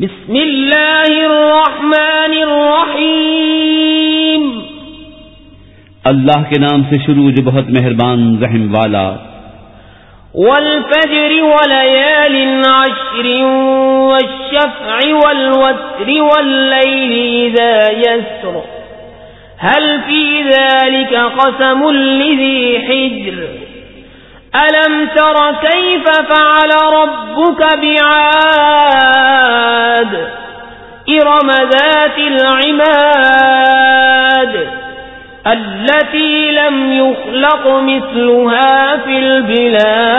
بسم اللہ الرحمن الرحیم۔ اللہ کے نام سے شروع جو بہت مہربان رحم والا۔ والفجر وليال عشر والشفع والوتر والليل إذا يسر هل في ذلك قسم لذي حجر؟ ألم تر كيف فعل ربك بعاد؟ إرم ذات العماد التي لم يخلق مثلها في البلاد.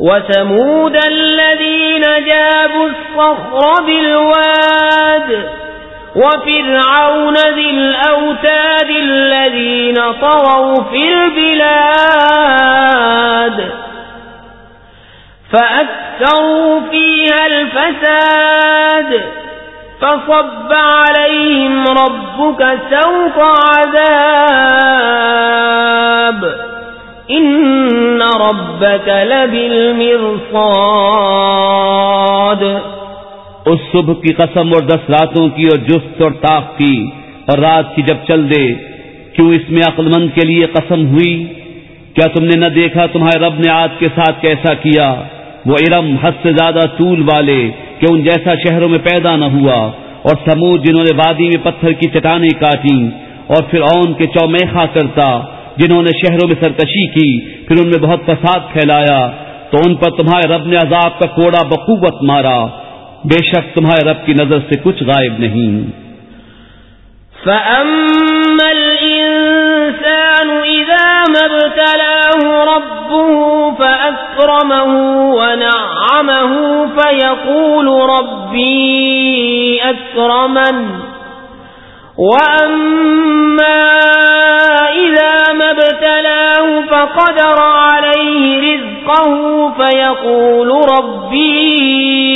وثمود الذين جابوا الصخر بالواد وفرعون ذي الأوتاد الذين طروا في البلاد فأكثروا فيها الفساد فصب عليهم ربك سوط عذاب إن ربك لبالمرصاد اس صبح کی قسم اور دس راتوں کی اور جست اور طاق کی اور رات کی جب چل دے، کیوں اس میں عقل مند کے لیے قسم ہوئی؟ کیا تم نے نہ دیکھا تمہارے رب نے آج کے ساتھ کیسا کیا؟ وہ ارم حد سے زیادہ طول والے کہ ان جیسا شہروں میں پیدا نہ ہوا اور سمود جنہوں نے وادی میں پتھر کی چٹانیں کاٹی اور پھر اون کے چومیخا کرتا جنہوں نے شہروں میں سرکشی کی، پھر ان میں بہت فساد پھیلایا، تو ان پر تمہارے رب نے عذاب کا کوڑا بقوت مارا۔ بے شک تمہارے رب کی نظر سے کچھ غائب نہیں۔ فَأَمَّا الْإِنسَانُ إِذَا مَبْتَلَاهُ رَبُّهُ فَأَكْرَمَهُ وَنَعَّمَهُ فَيَقُولُ رَبِّي أَكْرَمَنْ وَأَمَّا إِذَا مَبْتَلَاهُ فَقَدَرَ عَلَيْهِ رِزْقَهُ فَيَقُولُ رَبِّي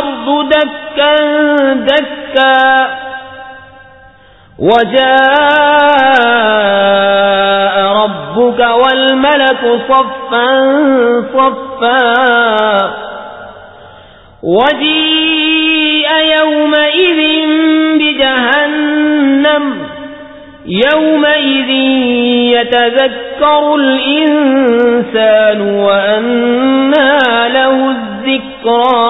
الأرض دكا دكا وجاء ربك والملك صفا صفا وجيء يومئذ بجهنم يومئذ يتذكر الإنسان وأنا له الذكرى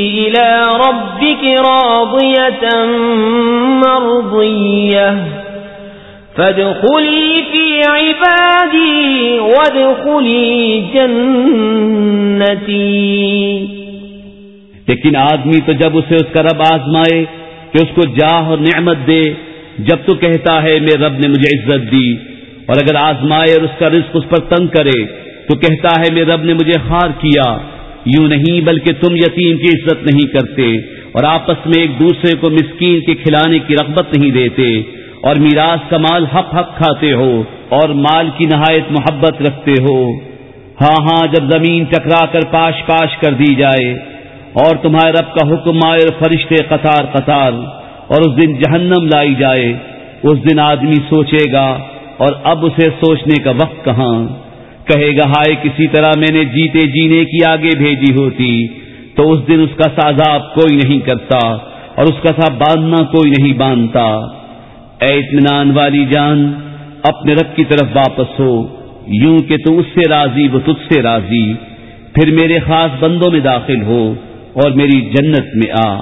إلى ربك راضية مرضية. فادخلي في عبادي وادخلي جنتي. لیکن آدمی تو جب اسے اس کا رب آزمائے کہ اس کو جاہ اور نعمت دے، جب تو کہتا ہے میرے رب نے مجھے عزت دی، اور اگر آزمائے اور اس کا رزق اس پر تنگ کرے، تو کہتا ہے میرے رب نے مجھے خار کیا۔ یوں نہیں بلکہ تم یتیم کی عزت نہیں کرتے اور آپس میں ایک دوسرے کو مسکین کے کھلانے کی رغبت نہیں دیتے اور میراث کا مال حق حق کھاتے ہو اور مال کی نہایت محبت رکھتے ہو۔ ہاں ہاں جب زمین ٹکرا کر پاش پاش کر دی جائے اور تمہارے رب کا حکم آئے اور فرشتے قطار قطار اور اس دن جہنم لائی جائے، اس دن آدمی سوچے گا اور اب اسے سوچنے کا وقت کہاں۔ کہے گا، ہائے کسی طرح میں نے جیتے جینے کی آگے بھیجی ہوتی، تو اس دن اس کا سازاب کوئی نہیں کرتا اور اس کا سا باندھنا کوئی نہیں باندھتا۔ اے اطمینان والی جان، اپنے رب کی طرف واپس ہو، یوں کہ تو اس سے راضی، وہ تجھ سے راضی۔ پھر میرے خاص بندوں میں داخل ہو اور میری جنت میں آ۔